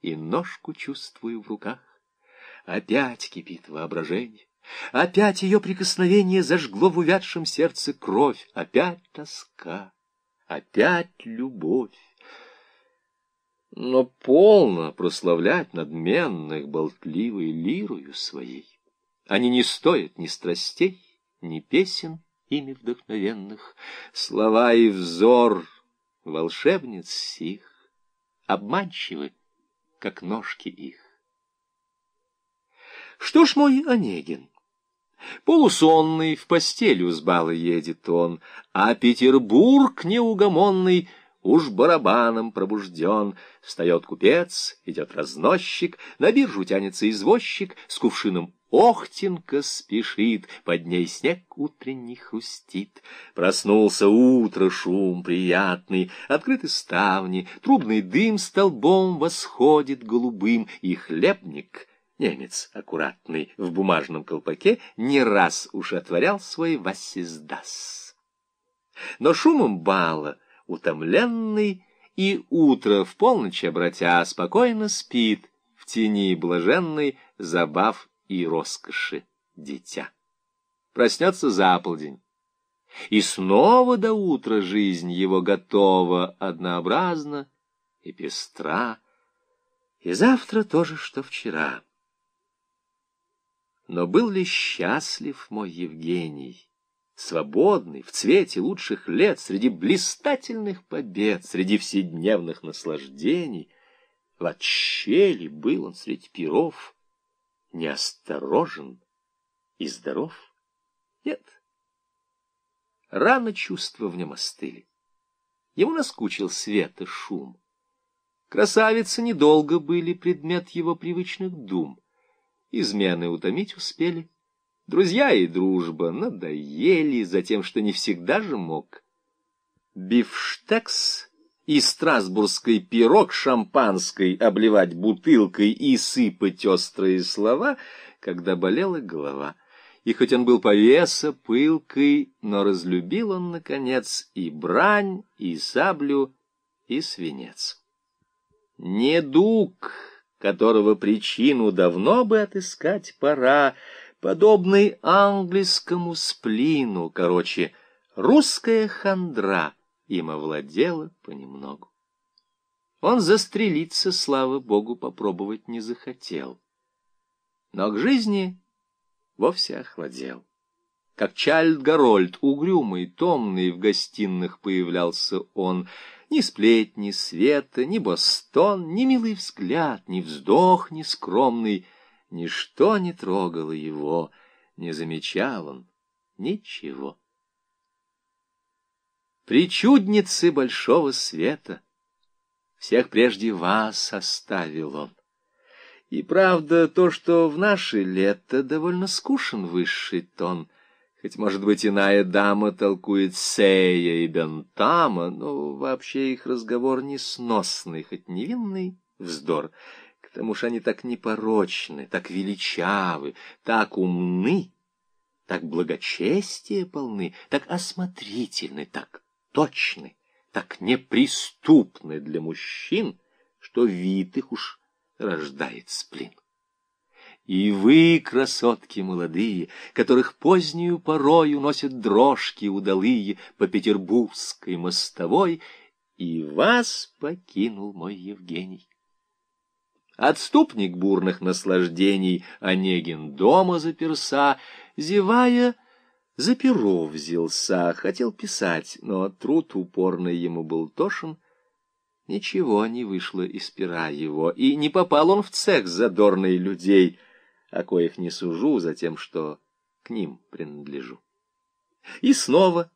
и ножку чувствую в руках. Опять кипит воображение, опять ее прикосновение зажгло в увядшем сердце кровь, опять тоска, опять любовь. Но полно прославлять надменных болтливой лирою своей. Они не стоят ни страстей, ни песен ими вдохновенных. Слова и взор волшебниц сих обманчивы, как ножки их. Что ж мой Онегин? Полусонный в постелю с бала едет он, а Петербург неугомонный уж барабаном пробужден. Встает купец, идет разносчик, на биржу тянется извозчик с кувшином Охтенка спешит, под ней снег утренний хрустит. Проснулся утро, шум приятный, открыты ставни, трубный дым столбом восходит голубым, и хлебник, немец аккуратный, в бумажном колпаке, не раз уж отворял свой васиздас. Но шумом бала, утомленный, и утро в полночь обратя, спокойно спит в тени блаженной забав и роскоши дитя. Проснется за полдень. И снова до утра жизнь его готова, однообразна и пестра, и завтра то же, что вчера. Но был ли счастлив мой Евгений, свободный, в цвете лучших лет, среди блистательных побед, среди вседневных наслаждений? В отщели был он среди пиров, неосторожен и здоров? Нет. Рано чувства в нем остыли. Ему наскучил свет и шум. Красавицы недолго были предмет его привычных дум. Измены утомить успели. Друзья и дружба надоели за тем, что не всегда же мог. Бифштекс и страсбургский пирог шампанской обливать бутылкой и сыпать острые слова, когда болела голова. И хоть он был повеса, пылкой, но разлюбил он, наконец, и брань, и саблю, и свинец. Недуг, которого причину давно бы отыскать пора, подобный английскому сплину, короче, русская хандра — им овладело понемногу. Он застрелиться, слава богу, попробовать не захотел. Но к жизни вовсе охладел. Как Чайльд Гарольд, угрюмый, томный, в гостиных появлялся он. Ни сплетни, света, ни бостон, ни милый взгляд, ни вздох, ни скромный. Ничто не трогало его, не замечал он ничего причудницы большого света. Всех прежде вас оставил он. И правда то, что в наше лето довольно скушен высший тон, хоть, может быть, иная дама толкует Сея и Бентама, но вообще их разговор несносный, хоть невинный вздор. К тому же они так непорочны, так величавы, так умны, так благочестие полны, так осмотрительны, так точны, так неприступны для мужчин, что вид их уж рождает сплин. И вы, красотки молодые, которых позднюю порою носят дрожки удалые по петербургской мостовой, и вас покинул мой Евгений. Отступник бурных наслаждений Онегин дома заперся, зевая, за перо взялся, хотел писать, но труд упорный ему был тошен. Ничего не вышло из пера его, и не попал он в цех задорный людей, о коих не сужу за тем, что к ним принадлежу. И снова,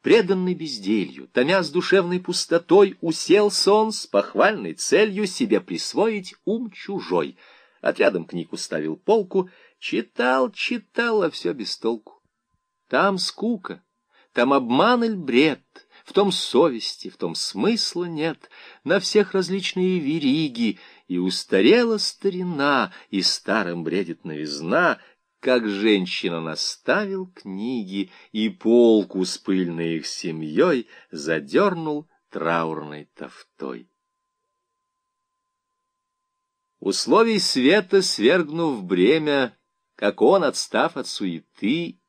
преданный безделью, томя с душевной пустотой, уселся он с похвальной целью себе присвоить ум чужой. Отрядом книг уставил полку, читал, читал, а все без толку. Там скука, там обман или бред, в том совести, в том смысла нет, на всех различные вериги, и устарела старина, и старым бредит новизна, как женщина наставил книги, и полку с пыльной их семьей задернул траурной тофтой. Условий света свергнув бремя, как он, отстав от суеты,